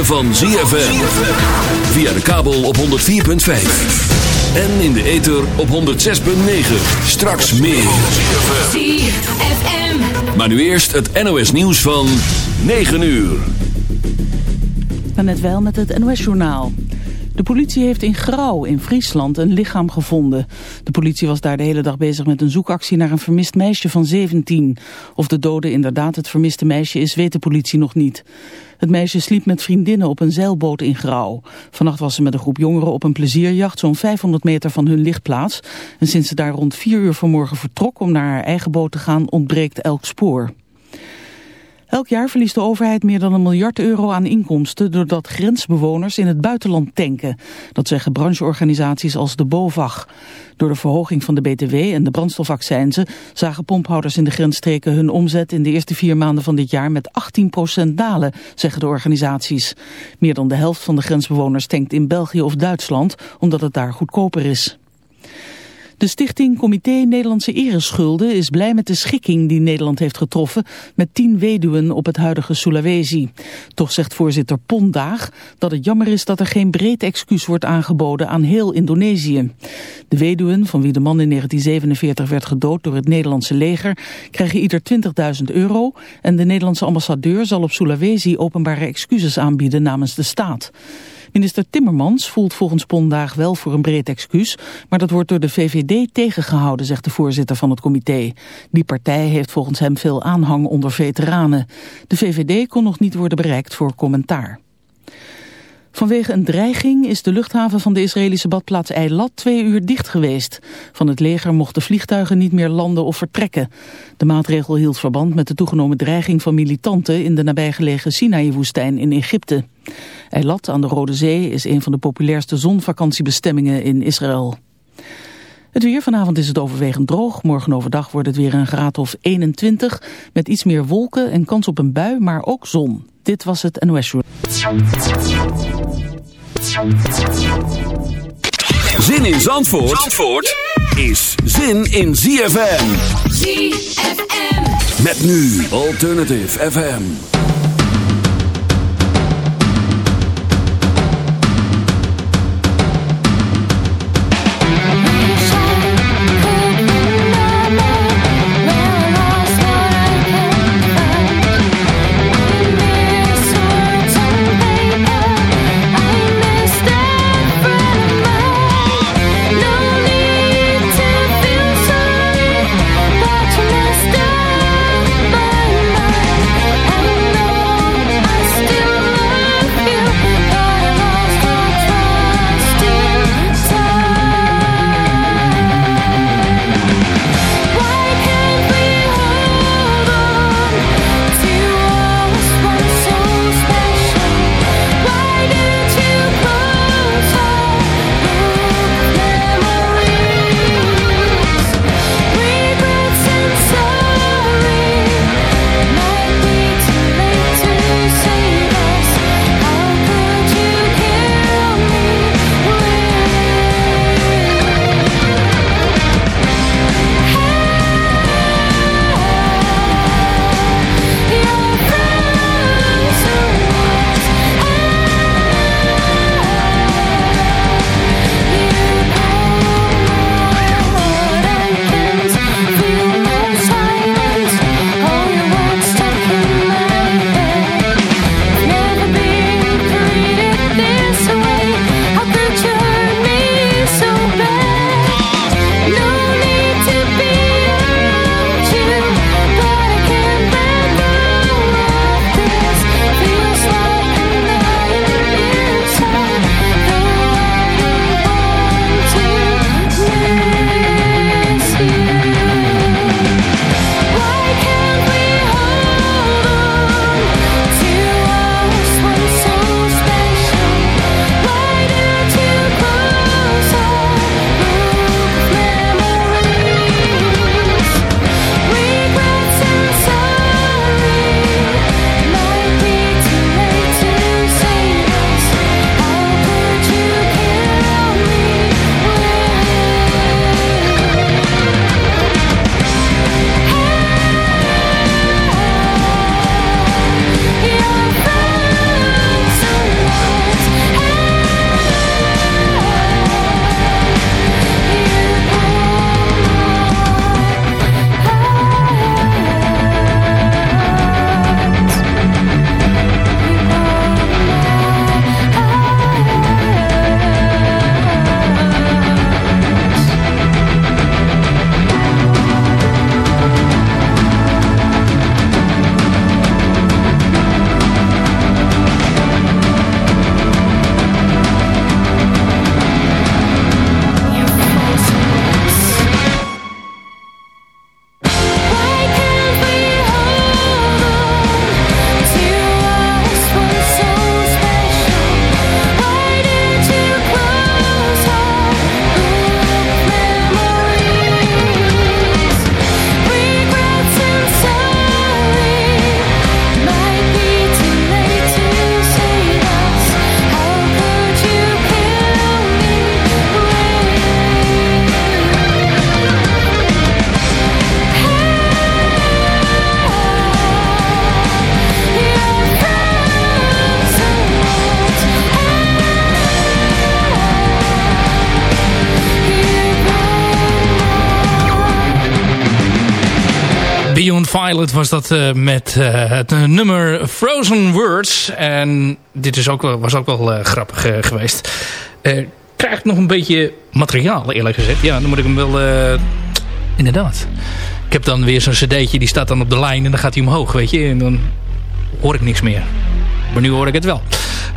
ritme van ZFM. Via de kabel op 104.5. En in de ether op 106.9. Straks meer. ZFM. Maar nu eerst het NOS nieuws van 9 uur. Dan net wel met het NOS-journaal. De politie heeft in Grauw in Friesland een lichaam gevonden. De politie was daar de hele dag bezig met een zoekactie naar een vermist meisje van 17. Of de dode inderdaad het vermiste meisje is, weet de politie nog niet. Het meisje sliep met vriendinnen op een zeilboot in Grauw. Vannacht was ze met een groep jongeren op een plezierjacht zo'n 500 meter van hun lichtplaats. En sinds ze daar rond 4 uur vanmorgen vertrok om naar haar eigen boot te gaan, ontbreekt elk spoor. Elk jaar verliest de overheid meer dan een miljard euro aan inkomsten doordat grensbewoners in het buitenland tanken. Dat zeggen brancheorganisaties als de BOVAG. Door de verhoging van de BTW en de brandstofaccijnzen zagen pomphouders in de grensstreken hun omzet in de eerste vier maanden van dit jaar met 18% dalen, zeggen de organisaties. Meer dan de helft van de grensbewoners tankt in België of Duitsland, omdat het daar goedkoper is. De stichting Comité Nederlandse Ereschulden is blij met de schikking die Nederland heeft getroffen met tien weduwen op het huidige Sulawesi. Toch zegt voorzitter Pondaag dat het jammer is dat er geen breed excuus wordt aangeboden aan heel Indonesië. De weduwen, van wie de man in 1947 werd gedood door het Nederlandse leger, krijgen ieder 20.000 euro en de Nederlandse ambassadeur zal op Sulawesi openbare excuses aanbieden namens de staat. Minister Timmermans voelt volgens Pondaag wel voor een breed excuus, maar dat wordt door de VVD tegengehouden, zegt de voorzitter van het comité. Die partij heeft volgens hem veel aanhang onder veteranen. De VVD kon nog niet worden bereikt voor commentaar. Vanwege een dreiging is de luchthaven van de Israëlische badplaats Eilat twee uur dicht geweest. Van het leger mochten vliegtuigen niet meer landen of vertrekken. De maatregel hield verband met de toegenomen dreiging van militanten in de nabijgelegen Sinaï-woestijn in Egypte. Eilat aan de Rode Zee is een van de populairste zonvakantiebestemmingen in Israël. Het weer, vanavond is het overwegend droog. Morgen overdag wordt het weer een graad of 21. Met iets meer wolken en kans op een bui, maar ook zon. Dit was het NOS Show. Zin in Zandvoort, Zandvoort is zin in ZFM. ZFM. Met nu Alternative FM. Violet was dat uh, met uh, het nummer Frozen Words. En dit is ook wel, was ook wel uh, grappig geweest. krijg ik nog een beetje materiaal eerlijk gezegd. Ja, dan moet ik hem wel... inderdaad. Ik heb dan weer zo'n cd'tje, die staat dan op de lijn en dan gaat hij omhoog, weet je. En dan hoor ik niks meer. Maar nu hoor ik het wel.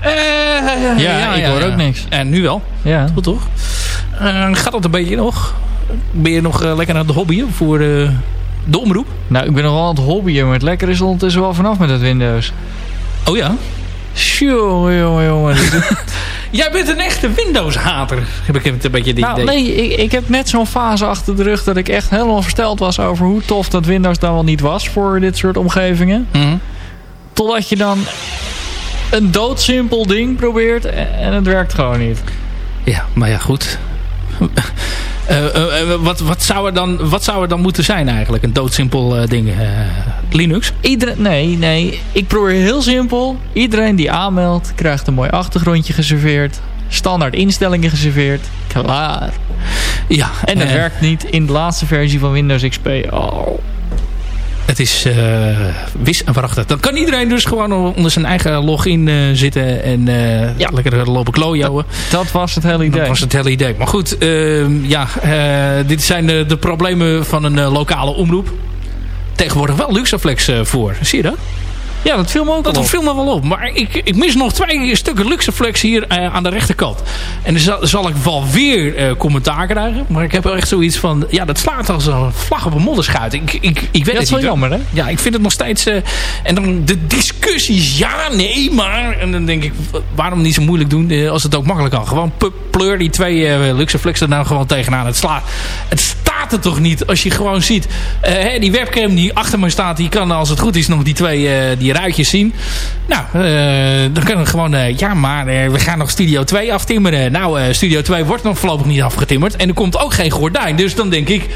ja, ja, ik hoor ook niks. En nu wel. Ja. Goed toch? gaat dat een beetje nog? Ben je nog lekker aan het hobbyen voor de omroep? Nou, ik ben nog wel aan het hobbyen, maar het lekker is ondertussen wel vanaf met het Windows. Oh ja? Jongen, jongen, jongen. Jij bent een echte Windows-hater, heb ik een beetje die nou, idee. Nee, ik, ik heb net zo'n fase achter de rug dat ik echt helemaal versteld was over hoe tof dat Windows dan wel niet was voor dit soort omgevingen. Mm Totdat je dan een doodsimpel ding probeert en het werkt gewoon niet. Ja, maar ja, goed. Uh, uh, wat, wat, zou er dan, wat zou er dan moeten zijn eigenlijk? Een doodsimpel ding. Linux? Iedereen, nee, nee. Ik probeer heel simpel. Iedereen die aanmeldt krijgt een mooi achtergrondje geserveerd. Standaard instellingen geserveerd. Klaar. Ja. En dat werkt niet in de laatste versie van Windows XP. Oh. Het is uh, wis en waarachtig. Dan kan iedereen dus gewoon onder zijn eigen login uh, zitten en uh, ja. lekker lopen klooien. Dat, dat, was het hele idee. Dat was het hele idee. Maar goed, ehm, ja, dit zijn de, de, problemen van een lokale omroep. Tegenwoordig wel Luxaflex voor. Zie je dat? Ja, dat viel me ook dat op. viel me wel op. Maar ik, ik mis nog twee stukken Luxeflex hier uh, aan de rechterkant. En dan zal, zal ik wel weer uh, commentaar krijgen. Maar ik heb echt zoiets van... Ja, dat slaat als een vlag op een modderschuit. Ik, ik, ik weet ja, het is wel jammer, hè? Ja, ik vind het nog steeds... Uh, en dan de discussies. Ja, nee, maar... En dan denk ik, waarom niet zo moeilijk doen als het ook makkelijk kan. Gewoon pleur die twee Luxeflex er nou gewoon tegenaan. Het slaat... Het staat er toch niet als je gewoon ziet... Die webcam die achter me staat... Die kan als het goed is nog die twee... Uh, ruitjes zien. Nou, uh, dan kunnen we gewoon... Uh, ja, maar uh, we gaan nog Studio 2 aftimmeren. Nou, Studio 2 wordt nog voorlopig niet afgetimmerd. En er komt ook geen gordijn. Dus dan denk ik...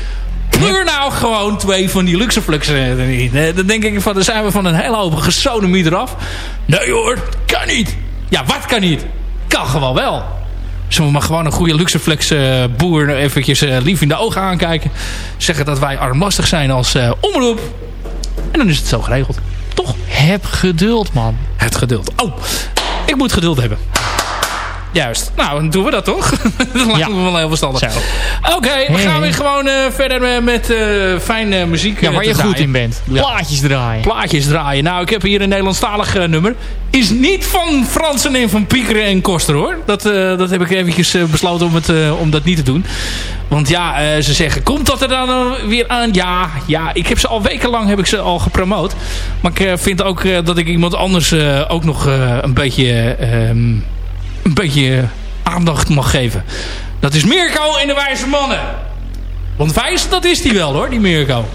Kleur nou gewoon twee van die Luxeflux erin. Dan denk ik van, dan zijn we van een hele hoop gesodemieter af. Nee hoor, kan niet. Ja, wat kan niet? Kan gewoon wel. Zullen we maar gewoon een goede Luxeflex boer eventjes lief in de ogen aankijken. Zeggen dat wij armlastig zijn als omroep. En dan is het zo geregeld. Toch? Heb geduld, man. Het geduld. Oh, ik moet geduld hebben. Juist. Nou, dan doen we dat toch? dat lijkt ja. me wel heel verstandig. Oké, okay, we gaan weer gewoon uh, verder met uh, fijne muziek. Ja, waar je goed in bent. Plaatjes draaien. Plaatjes draaien. Nou, ik heb hier een Nederlandstalig uh, nummer. Is niet van Fransen en van Piekeren en Koster hoor. Dat, dat heb ik eventjes besloten om, het, om dat niet te doen. Want ja, ze zeggen, komt dat er dan weer aan? Ja, ja, ik heb ze al wekenlang heb ik ze al gepromoot. Maar ik vind ook dat ik iemand anders ook nog een beetje... Um, een beetje aandacht mag geven. Dat is Mirko en de Wijze Mannen. Want wijs, dat is hij wel hoor, die Mirko.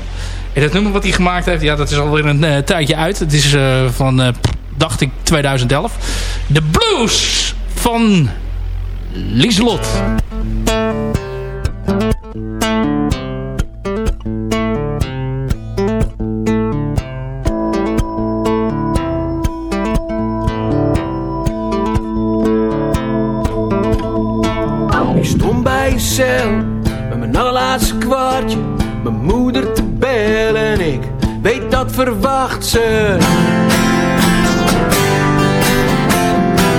En dat nummer wat hij gemaakt heeft, ja, dat is alweer een uh, tijdje uit. Het is uh, van, uh, dacht ik, 2011. De Blues van Lieselot. Met mijn allerlaatste kwartje mijn moeder te bellen en ik weet dat verwacht ze.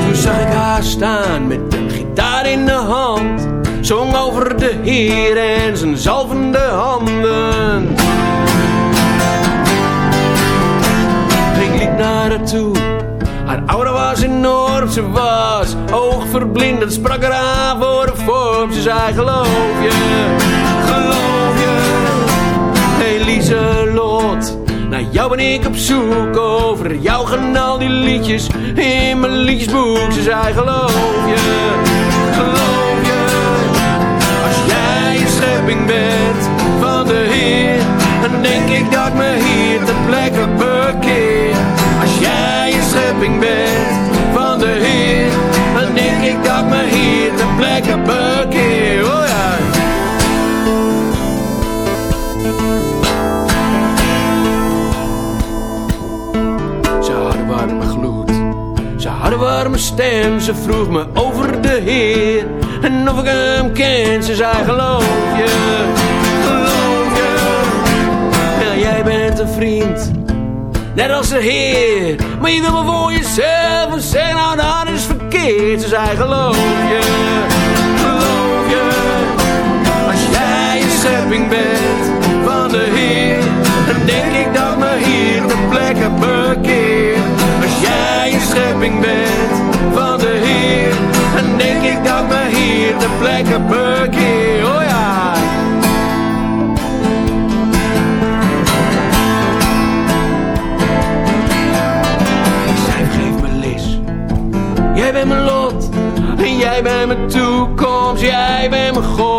Toen zag ik haar staan met een gitaar in de hand, zong over de Heer en zijn zalvende handen. Ik liep naar haar toe haar aura was enorm, ze was oogverblindend. Sprak er aan voor de vorm, ze zei geloof je, geloof je. Hey Lieselot, naar jou ben ik op zoek. Over jou gaan al die liedjes in mijn liedjesboek. Ze zei geloof je, geloof je. Als jij een schepping bent van de Heer, dan denk ik dat me hier ter warme stem. Ze vroeg me over de Heer en of ik hem ken. Ze zei geloof je, geloof je. Ja, jij bent een vriend. Net als de Heer, maar je wil maar voor jezelf en zeg nou dat is verkeerd. Ze zei geloof je, geloof je, als jij een schepping bent van de Heer, dan denk ik dat me hier de plek heb schepping bent van de Heer, dan denk ik dat me hier de plek heb bekeerd. Oh ja. Jij bent mijn lot en jij bent mijn toekomst, jij bent mijn God.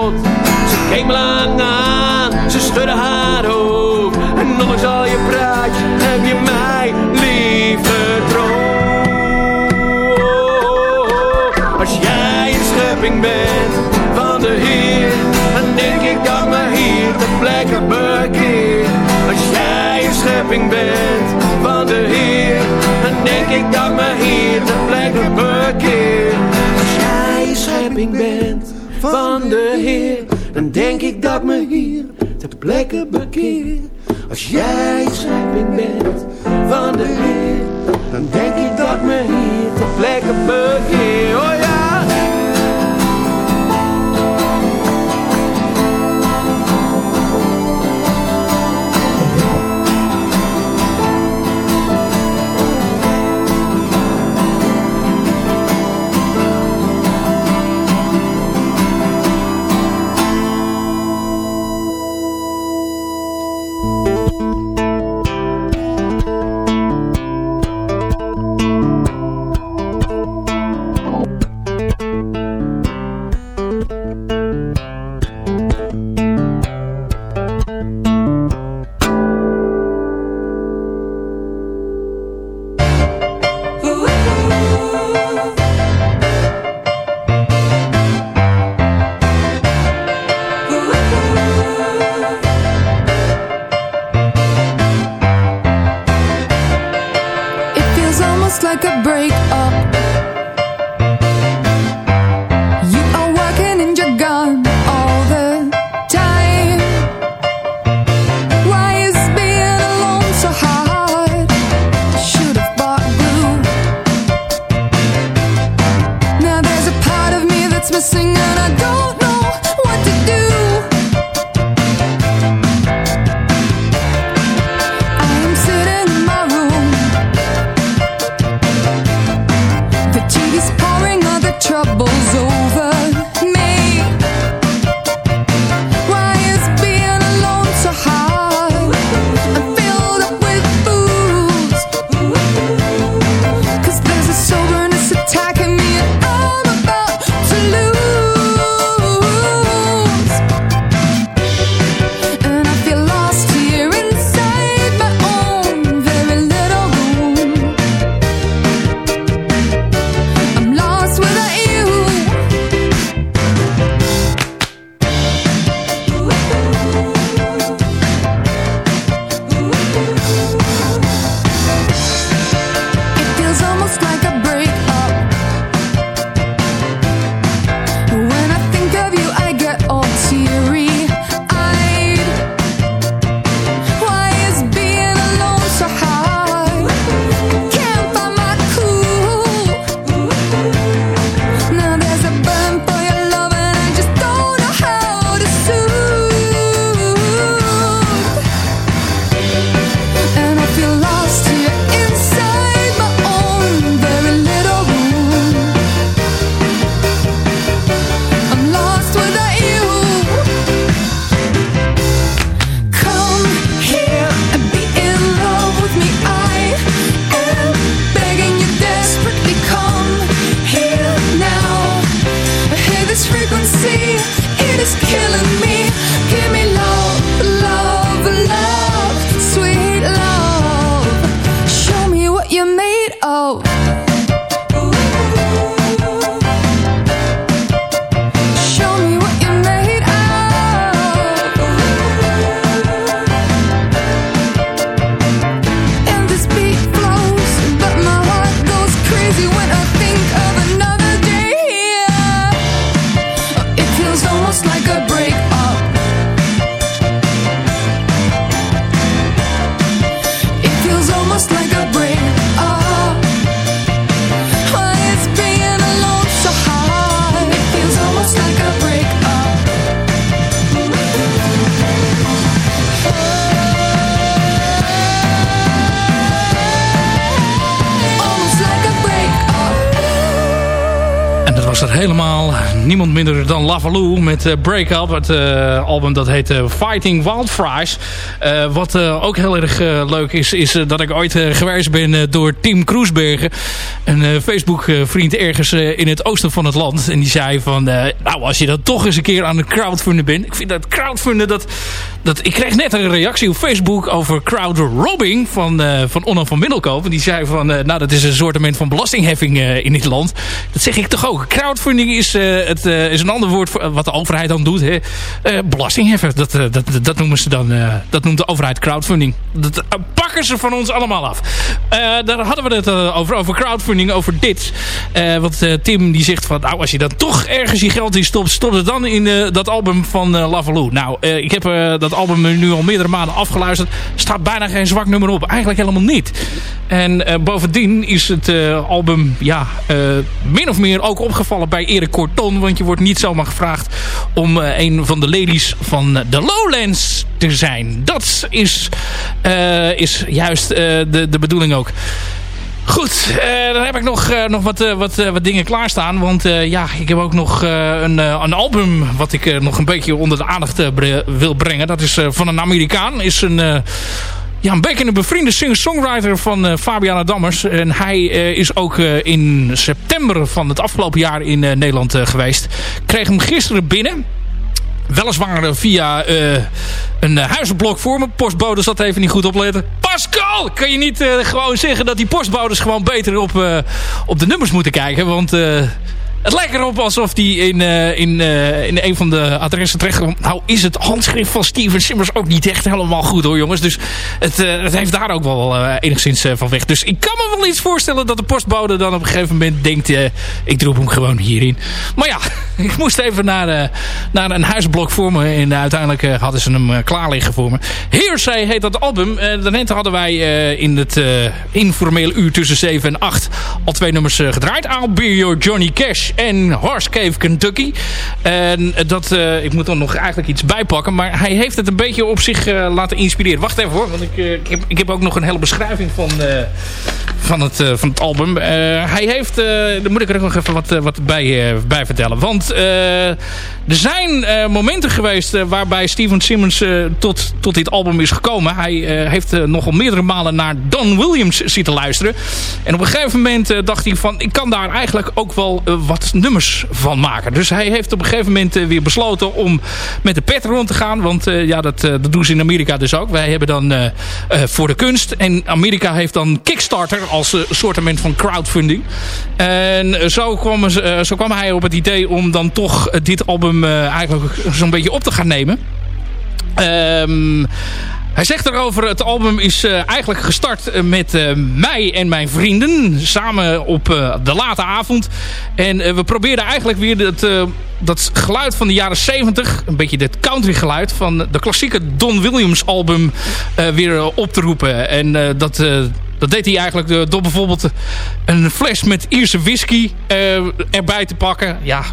Ik dat me hier de plek heb bekeerd. Als jij schepping bent van de Heer, dan denk ik dat me hier de plek heb bekeerd. Als jij schepping bent van de Heer, dan denk ik dat me hier de plek heb niemand minder dan Lavaloo met uh, Break Up. Het uh, album dat heet uh, Fighting Wildfries. wat ook heel erg leuk is, is dat ik ooit geweest ben door Tim Kroesbergen. Een Facebook vriend ergens in het oosten van het land. En die zei van, nou als je dan toch eens een keer aan het crowdfunden bent. Ik vind dat crowdfunden, dat, dat, ik kreeg net een reactie op Facebook over crowdrobbing van, van Onno van Middelkoop. Die zei van, nou dat is een soort van belastingheffing in dit land. Dat zeg ik toch ook. Crowdfunding is, uh, het, uh, is een ander woord voor wat de overheid dan doet. Hè. Uh, dat, dat, dat noemen ze dan. dat noemt de overheid crowdfunding. Dat pakken ze van ons allemaal af. daar hadden we het over, over crowdfunding, over dit. want Tim die zegt van, nou als je dan toch ergens je geld in stopt, stop het dan in dat album van uh, Lavaloo. Nou, ik heb dat album nu al meerdere maanden afgeluisterd. staat bijna geen zwak nummer op. Eigenlijk helemaal niet. En bovendien is het album, ja, min of meer ook opgevallen bij Erik Corton. Want je wordt niet zomaar gevraagd om een van de ladies van de Lowlands te zijn. Dat is, is juist de, de bedoeling ook. Goed, dan heb ik nog, nog wat, wat, wat dingen klaarstaan. Want ja, ik heb ook nog een, een album wat ik nog een beetje onder de aandacht wil brengen. Dat is van een Amerikaan. Is een ja, een beetje een bevriende singer-songwriter van uh, Fabiana Dammers. En hij uh, is ook uh, in september van het afgelopen jaar in Nederland geweest. Kreeg hem gisteren binnen. Weliswaar via een huizenblok voor me. Postbode zat even niet goed opletten. Pascal! Kan je niet gewoon zeggen dat die postbodes gewoon beter op, op de nummers moeten kijken? Want het lijkt erop alsof die in, uh, in, uh, in een van de adressen terechtkomt. Nou is het handschrift van Steven Simmers ook niet echt helemaal goed hoor jongens. Dus het, uh, het heeft daar ook wel enigszins van weg. Dus ik kan me wel iets voorstellen dat de postbode dan op een gegeven moment denkt... ik droep hem gewoon hierin. Maar ja, ik moest even naar, naar een huisblok voor me. En uiteindelijk hadden ze hem klaar liggen voor me. Hearsay heet dat album. daarnet hadden wij in het informele uur tussen 7 en 8 al twee nummers gedraaid. I'll Be Johnny Cash en Horse Cave, Kentucky. En dat, uh, ik moet er nog eigenlijk iets bijpakken. Maar hij heeft het een beetje op zich uh, laten inspireren. Wacht even hoor, want ik, uh, ik, heb, ook nog een hele beschrijving van, van, het, van het album. hij heeft, daar moet ik er nog even wat, wat bij, bij vertellen. Want er zijn momenten geweest waarbij Steven Simmons tot, tot dit album is gekomen. Hij heeft nogal meerdere malen naar Don Williams zitten luisteren. En op een gegeven moment dacht hij van, ik kan daar eigenlijk ook wel wat nummers van maken. Dus hij heeft op een gegeven moment uh, weer besloten om met de pet rond te gaan. Want uh, ja, dat, uh, dat doen ze in Amerika dus ook. Wij hebben dan voor de kunst. En Amerika heeft dan Kickstarter als soortement van crowdfunding. En zo kwam, zo kwam hij op het idee om dan toch dit album eigenlijk zo'n beetje op te gaan nemen. Um, hij zegt erover, het album is uh, eigenlijk gestart eh, met uh, mij en mijn vrienden. Samen op de late avond. En we probeerden eigenlijk weer dat, dat geluid van de jaren 70. Een beetje dit country geluid van de klassieke Don Williams album weer op te roepen. En dat... dat deed hij eigenlijk door bijvoorbeeld een fles met Ierse whisky erbij te pakken. Ja,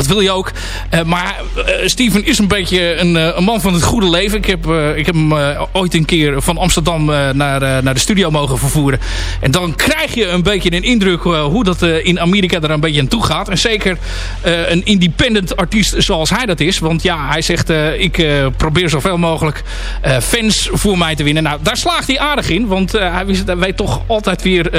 wat wil je ook. Uh, maar uh, Steven is een beetje een, uh, een, man van het goede leven. Ik heb, ik heb hem ooit een keer van Amsterdam naar, naar de studio mogen vervoeren. En dan krijg je een beetje een indruk hoe dat in Amerika er een beetje aan toe gaat. En zeker een independent artiest zoals hij dat is. Want ja, hij zegt ik probeer zoveel mogelijk fans voor mij te winnen. Nou, daar slaagt hij aardig in. Want hij weet toch altijd weer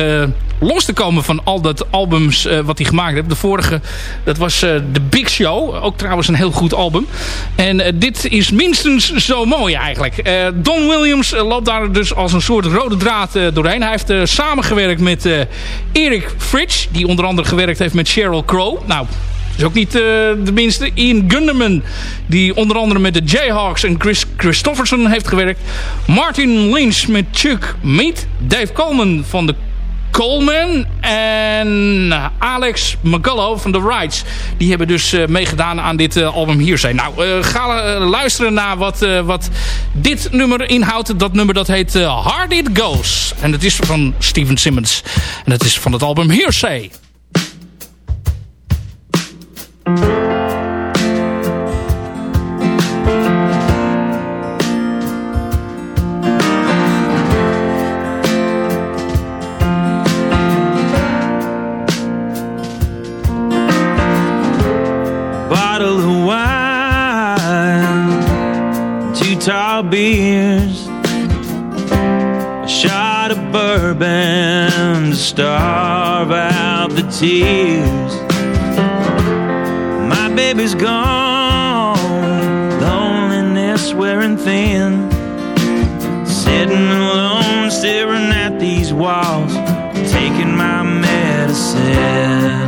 los te komen van al dat albums wat hij gemaakt heeft. De vorige, dat was de Big Show. Ook trouwens een heel goed album. En uh, dit is minstens zo mooi eigenlijk. Uh, Don Williams uh, loopt daar dus als een soort rode draad doorheen. Hij heeft samengewerkt met Eric Fridge. Die onder andere gewerkt heeft met Sheryl Crow. Nou, is ook niet de minste. Ian Gunderman, die onder andere met de Jayhawks en Chris Christofferson heeft gewerkt. Martin Lynch met Chuck Mead. Dave Coleman van de Coleman en Alex McGullough van The Rights. Die hebben dus uh, meegedaan aan dit uh, album hier zijn. Nou, uh, ga luisteren naar wat, wat dit nummer inhoudt. Dat nummer dat heet Hard It Goes. En het is van Steven Simmons. En het is van het album Hearsay. Starve out the tears. My baby's gone, loneliness wearing thin. Sitting alone, staring at these walls, taking my medicine.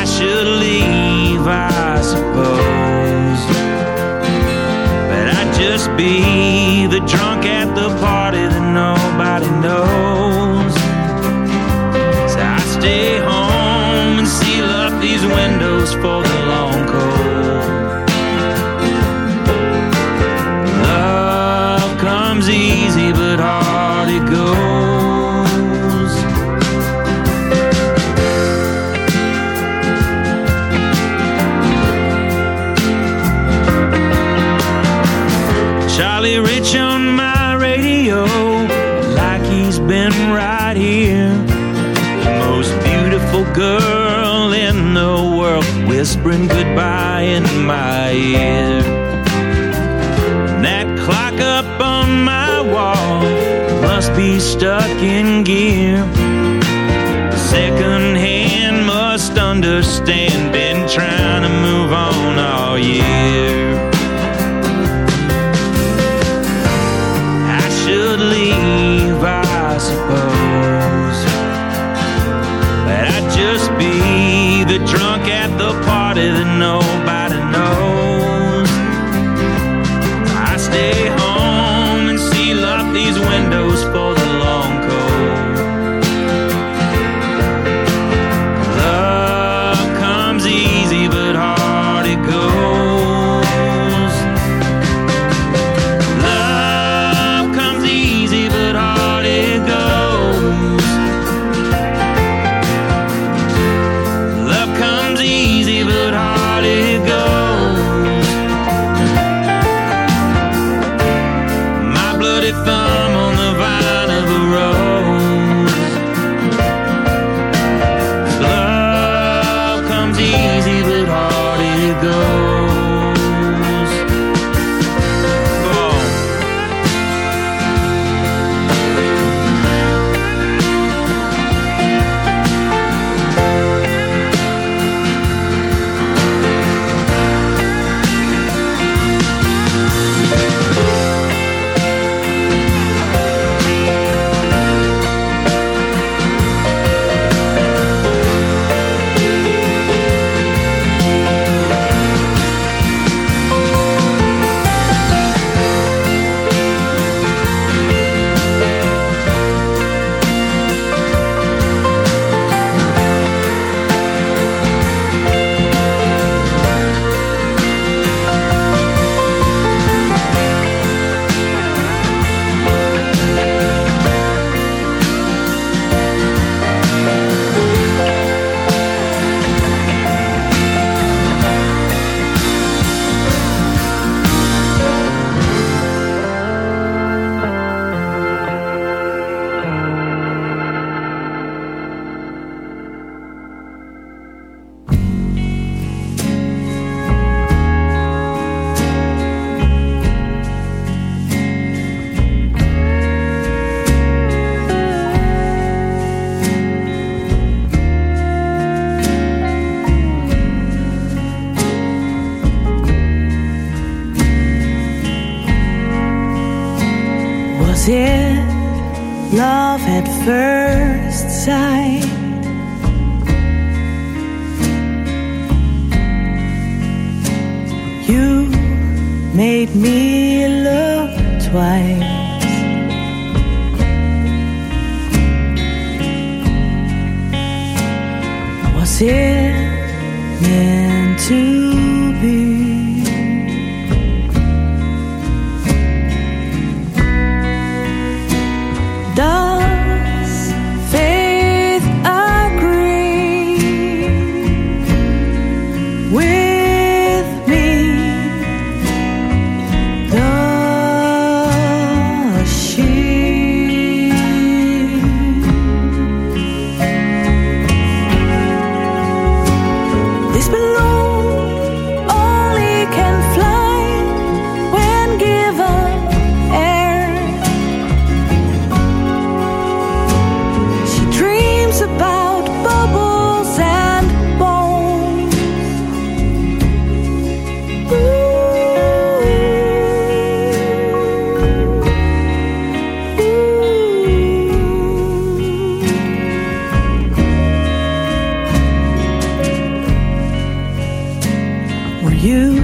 I should leave, I suppose, but I'd just be the drunk at the party my ear. And that clock up on my wall must be stuck in gear. The second hand must understand, been trying to move on all year. I should leave, I suppose. But I'd just be the drunk at the party that knows. Were you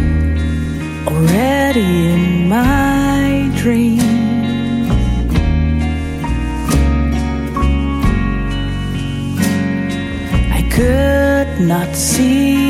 already in my dream? I could not see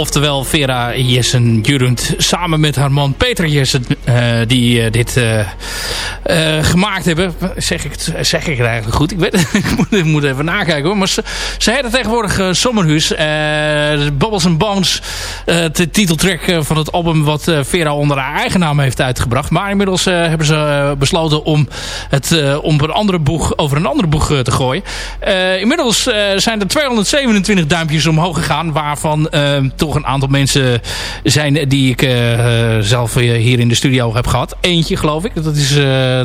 oftewel Vera Jessen Jurund, samen met haar man Peter Jessen, eh, die eh, dit eh, gemaakt hebben. Zeg ik, het, zeg ik eigenlijk goed? Ik, weet, ik, moet, ik moet even nakijken hoor. Maar ze, ze heette tegenwoordig uh, Sommerhuis. Uh, Bubbles and Bones, de titeltrack van het album wat Vera onder haar eigen naam heeft uitgebracht. Maar inmiddels hebben ze besloten om het om een andere boeg, over een andere boeg te gooien. inmiddels zijn er 227 duimpjes omhoog gegaan. Waarvan toch een aantal mensen zijn die ik zelf hier in de studio heb gehad. Eentje geloof ik. Dat is,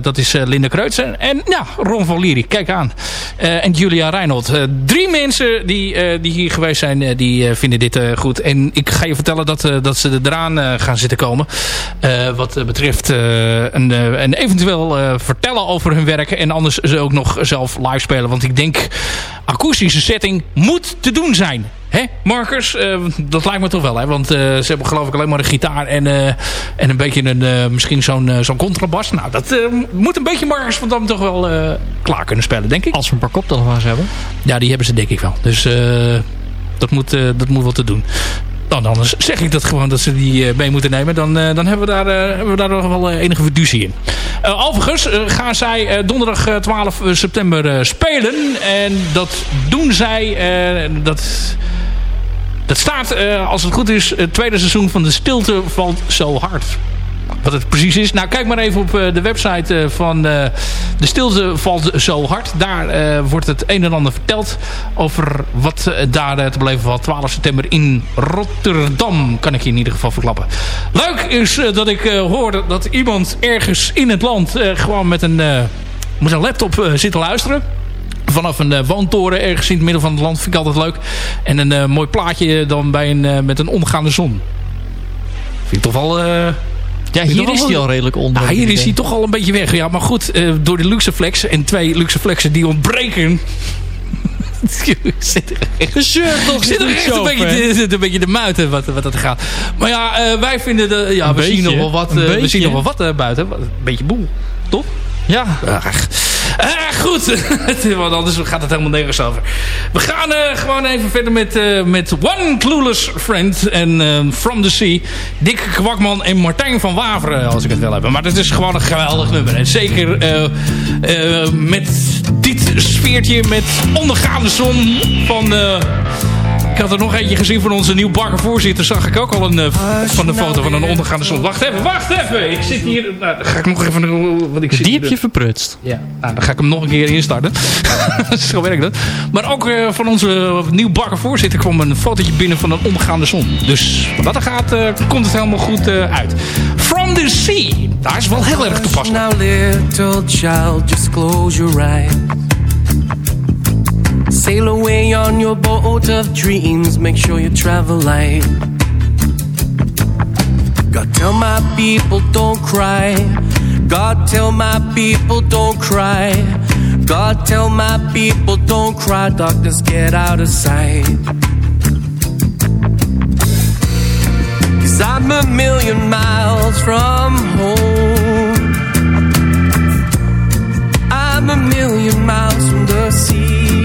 dat is Linda Kreutzer. En ja, Ron van Liri. Kijk aan. en Julia Reinold. drie mensen die, die hier geweest zijn, die vinden dit goed. En ik ga je vertellen dat, dat ze eraan gaan zitten komen. wat betreft een, een eventueel vertellen over hun werk. En anders ze ook nog zelf live spelen. Want ik denk, akoestische setting moet te doen zijn. Hè, Marcus? Uh, dat lijkt me toch wel, hè? Want uh, ze hebben geloof ik alleen maar een gitaar en, uh, en een beetje een, misschien zo'n zo'n contrabas. Nou, dat moet een beetje Marcus van Dam toch wel klaar kunnen spelen, denk ik. Als we een paar koptelefoons hebben. Ja, die hebben ze denk ik wel. Dus dat, moet, dat moet wel te doen. Dan anders zeg ik dat gewoon dat ze die mee moeten nemen. Dan, dan hebben, we daar, hebben we daar nog wel enige fiducie in. overigens gaan zij donderdag 12 september spelen. En dat doen zij... dat dat staat, uh, als het goed is, het tweede seizoen van De Stilte valt zo hard. Wat het precies is. Nou, kijk maar even op de website van De Stilte Valt Zo Hard. Daar wordt het een en ander verteld over wat daar te beleven valt. 12 september in Rotterdam, kan ik je in ieder geval verklappen. Leuk is dat ik hoor dat iemand ergens in het land gewoon met een, met een laptop zit te luisteren vanaf een woontoren ergens in het midden van het land. Vind ik altijd leuk. En een mooi plaatje dan bij een, met een omgaande zon. Vind ik toch wel... ja, hier is hij al redelijk onder. Nou, hier is hij toch al een beetje weg. Ja, maar goed, door de Luxeflex en twee Luxeflexen die ontbreken... zit er toch zit er echt een beetje, de, een beetje de muiten wat, wat dat gaat. Maar ja, wij vinden... De, ja, we, zien nog wel wat, we zien nog wel wat buiten. Een beetje boel, toch? Ja. Ach. Uh, goed, want anders gaat het helemaal nergens over. We gaan uh, gewoon even verder met, uh, met One Clueless Friend en From the Sea. Dick Kwakman en Martijn van Waveren, als ik het wel heb. Maar dat is gewoon een geweldig nummer. En zeker met dit sfeertje met ondergaande zon van... Ik had er nog eentje gezien van onze nieuwbakken voorzitter. Zag ik ook al een, uh, van de foto van een ondergaande zon. Wacht even, wacht even. Ik zit hier... Nou, dan ga ik nog even... Wat ik Die heb je verprutst. Ja, nou, dan ga ik hem nog een keer instarten. Zo werkt dat. Maar ook uh, van onze nieuwbakken voorzitter kwam een fotootje binnen van een ondergaande zon. Dus wat dat er gaat, uh, komt het helemaal goed uit. From the Sea. Daar is wel heel erg toepasselijk. Now little child, just close your eyes. Sail away on your boat of dreams. Make sure you travel light. God, tell my people don't cry. God, tell my people don't cry. God, tell my people don't cry. Darkness, get out of sight. Cause I'm a million miles from home. I'm a million miles from the sea,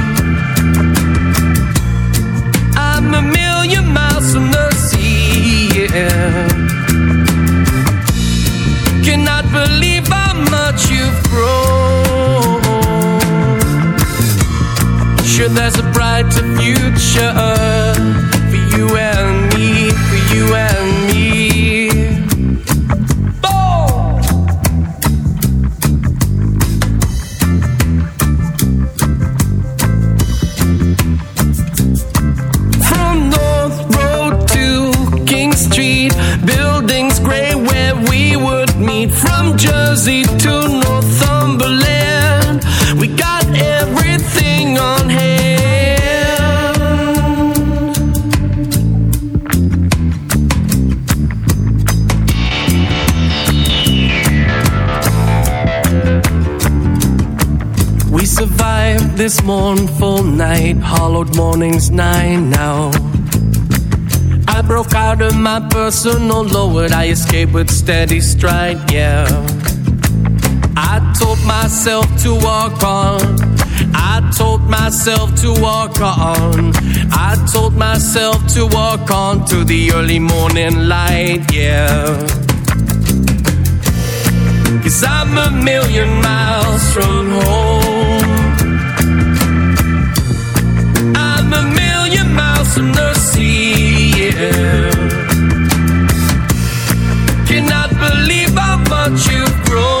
A million miles from the sea. Cannot believe how much you've grown. Sure, there's a brighter future for you and me, for you and Jersey to Northumberland, we got everything on hand. We survived this mournful night, hollowed mornings nine now. I broke out of my personal lowered, I escaped with steady stride, yeah. Myself to walk on. I told myself to walk on. I told myself to walk on to the early morning light, yeah. Cause I'm a million miles from home. I'm a million miles from the sea, yeah. Cannot believe how much you've grown.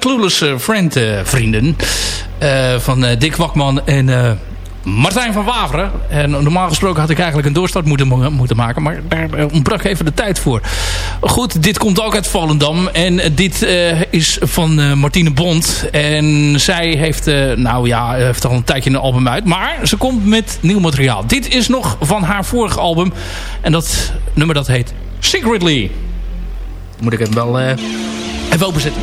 Clueless eh, Friend eh, vrienden. Eh, van Dick Wakman en Martijn van Waveren. En normaal gesproken had ik eigenlijk een doorstart moeten, moeten maken. Maar daar ontbrak even de tijd voor. Goed, dit komt ook uit Volendam. En dit is van eh, Martine Bond. En zij heeft, nou ja, heeft al een tijdje een album uit. Maar ze komt met nieuw materiaal. Dit is nog van haar vorige album. En dat nummer dat heet Secretly. Moet ik hem wel even openzetten.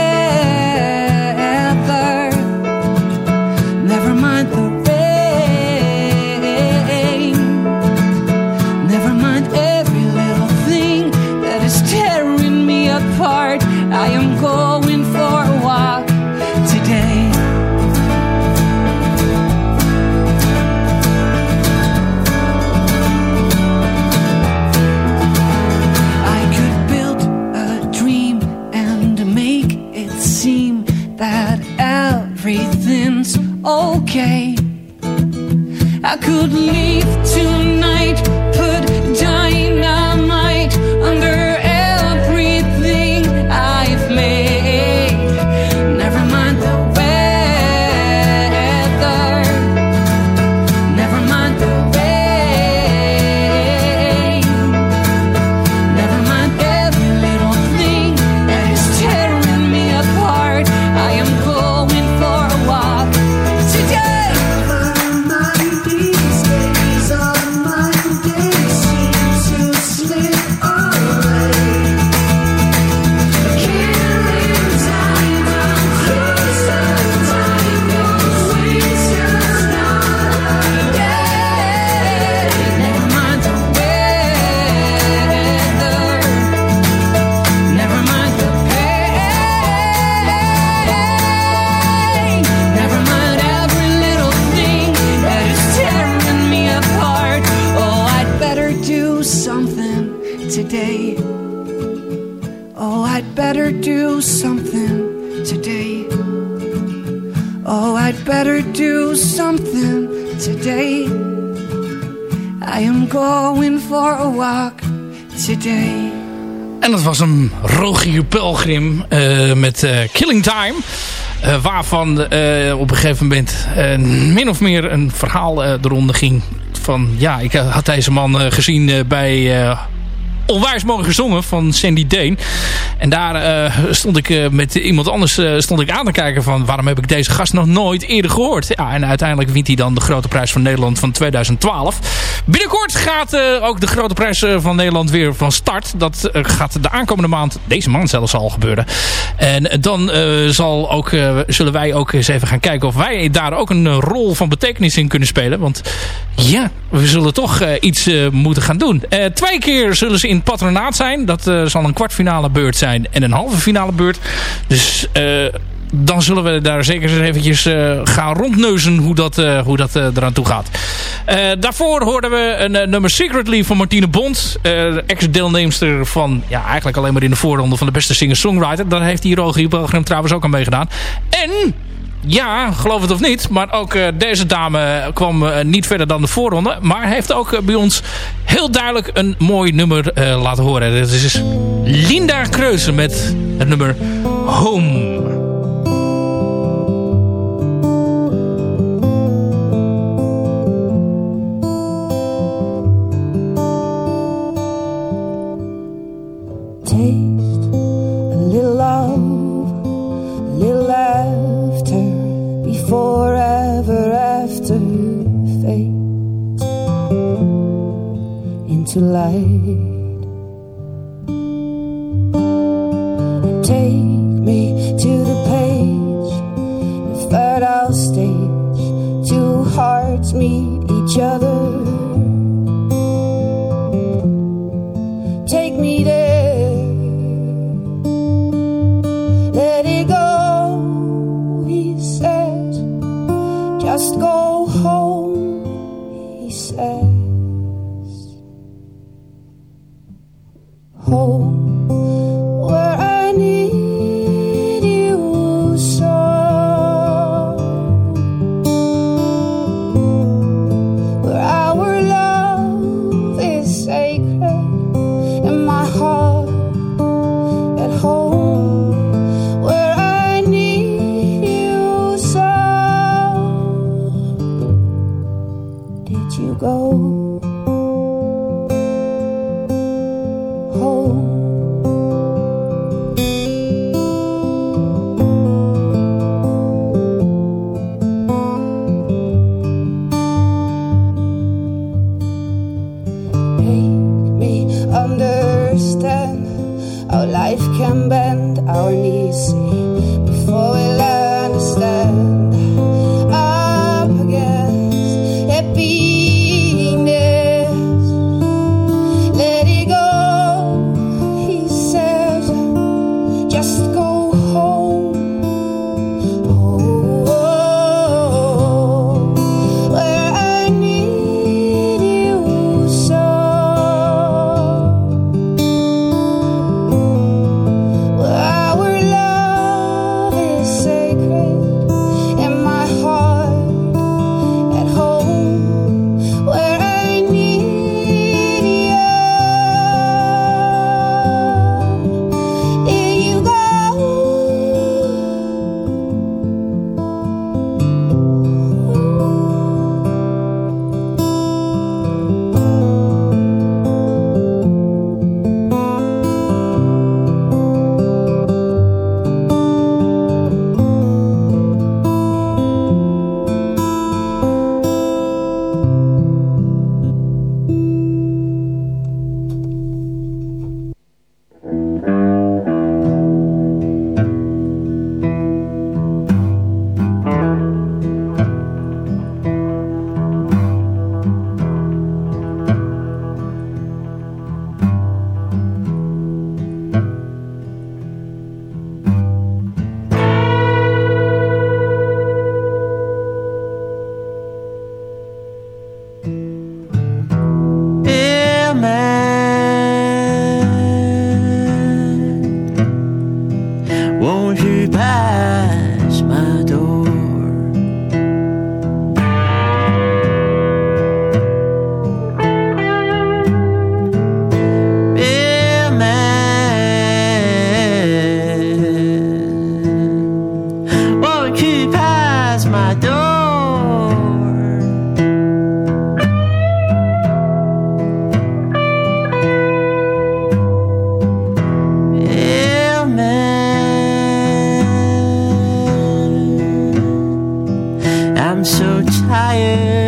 Oh, I'd better do something today. Oh, I'd better do something today. I am going for a walk today. En dat was een Rogier Pelgrim eh, met eh, Killing Time. Eh, waarvan op een gegeven moment min of meer een verhaal de ronde ging. Van ja, ik had deze man gezien bij Onwijs Mooi Gezongen van Sandy Dane. En daar eh, stond ik eh, met iemand anders eh, stond ik aan te kijken van waarom heb ik deze gast nog nooit eerder gehoord. Ja, en uiteindelijk wint hij dan de Grote Prijs van Nederland van 2012. Binnenkort gaat ook de Grote Prijs van Nederland weer van start. Dat gaat de aankomende maand, deze maand zelfs al gebeuren. En dan zal ook, zullen wij ook eens even gaan kijken of wij daar ook een rol van betekenis in kunnen spelen. Want ja, we zullen toch iets moeten gaan doen. Twee keer zullen ze in patronaat zijn. Dat eh, zal een kwartfinale beurt zijn en een halve finale beurt. Dus eh, dan zullen we daar zeker eens eventjes eh, gaan rondneuzen hoe dat, eh, hoe dat eraan toe gaat. Daarvoor hoorden we een nummer Secretly van Martine Bond. Ex-deelnemster van ja, eigenlijk alleen maar in de voorronde van de beste singer-songwriter. Daar heeft die Rogier Pelgrim trouwens ook aan meegedaan. En ja, geloof het of niet. Maar ook eh, deze dame kwam eh, niet verder dan de voorronde. Maar heeft ook eh, bij ons heel duidelijk een mooi nummer laten horen. Dat is Linda Kreuzen met het nummer Home. Into light. Take me to the page, the out stage. Two hearts meet each other. I'm so tired.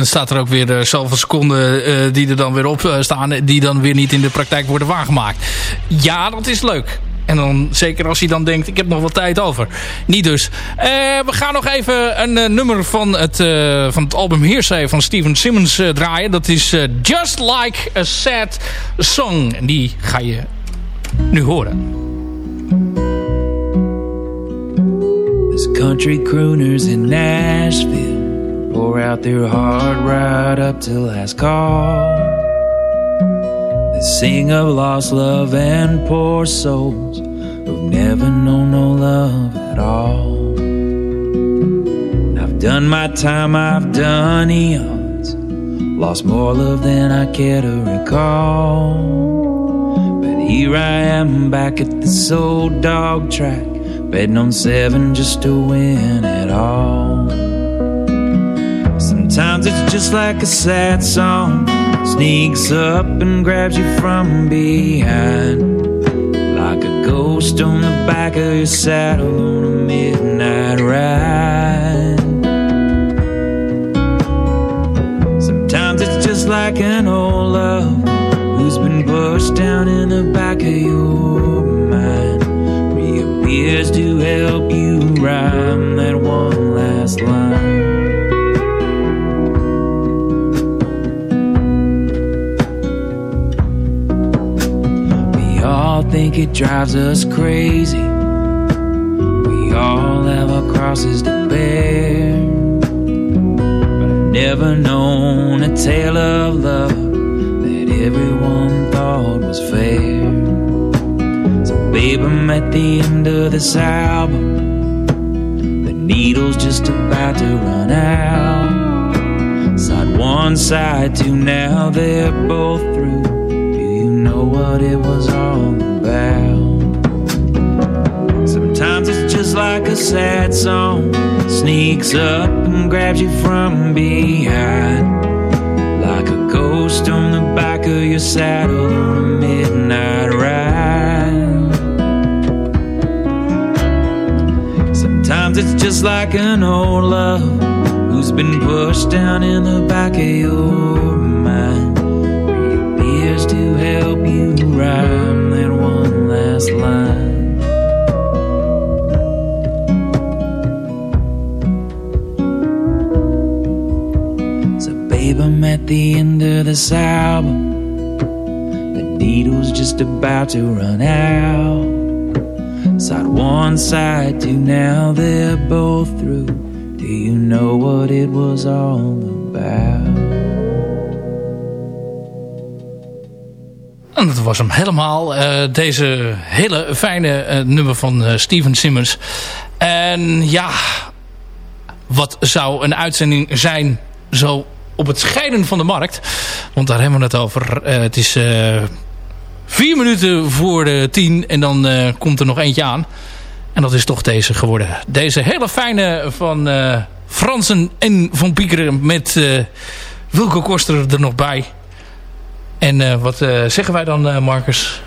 Dan staat er ook weer uh, zoveel seconden uh, die er dan weer op uh, staan. Die dan weer niet in de praktijk worden waargemaakt. Ja, dat is leuk. En dan zeker als hij dan denkt, ik heb nog wat tijd over. Niet dus. we gaan nog even een nummer van het, van het album Hearsay van Steven Simmons draaien. Dat is Just Like a Sad Song. En die ga je nu horen. There's country crooners in Nashville. Pour out their heart right up to last call. They sing of lost love and poor souls who've never known no love at all. I've done my time, I've done eons, lost more love than I care to recall. But here I am back at this old dog track, betting on seven just to win it all. Sometimes it's just like a sad song. Sneaks up and grabs you from behind. Like a ghost on the back of your saddle on a midnight ride. Sometimes it's just like an old love Who's been pushed down in the back of your mind. Reappears to help you rhyme that one last line think it drives us crazy. We all have our crosses to bear. But I've never known a tale of love that everyone thought was fair. So, babe, I'm at the end of this album. The needle's just about to run out. Side one, side two, now they're both through know what it was all about. Sometimes it's just like a sad song, sneaks up and grabs you from behind. Like a ghost on the back of your saddle on a midnight ride. Sometimes it's just like an old love who's been pushed down in the back of your mind rhyme that one last line. So, babe, I'm at the end of this album. The needle's just about to run out. Side one, side two, now they're both through. Do you know what it was all about? Dat was hem helemaal. Uh, deze hele fijne uh, nummer van uh, Steven Simmons. En ja, wat zou een uitzending zijn zo op het scheiden van de markt? Want daar hebben we het over. het is vier minuten voor de tien en dan komt er nog eentje aan. En dat is toch deze geworden. Deze hele fijne van Fransen en Van Piekeren met Wilco Koster er nog bij. En uh, wat uh, zeggen wij dan, uh, Marcus?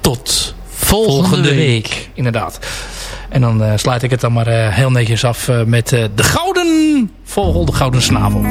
Tot volgende, volgende week. week. Inderdaad. En dan sluit ik het dan maar heel netjes af met de gouden vogel, de gouden snavel.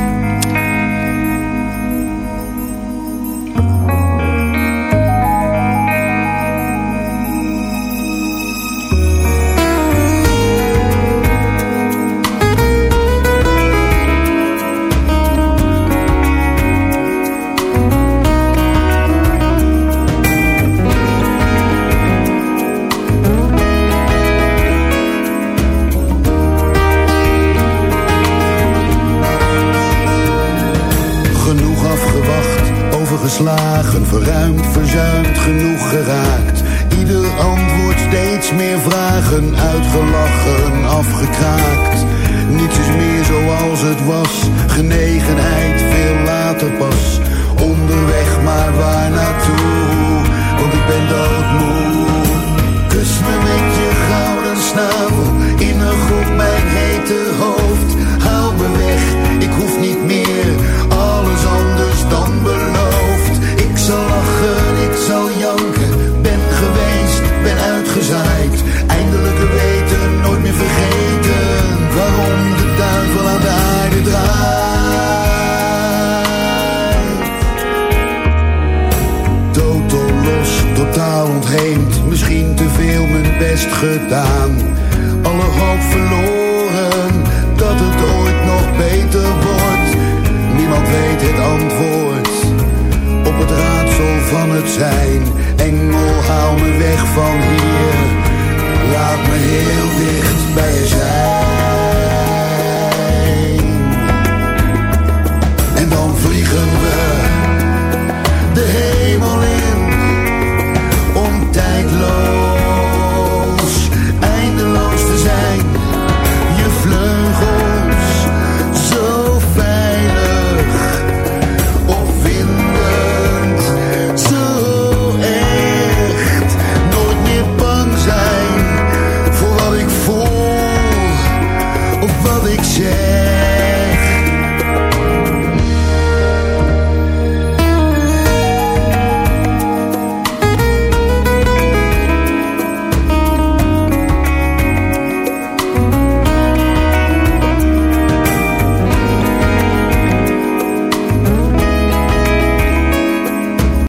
Was,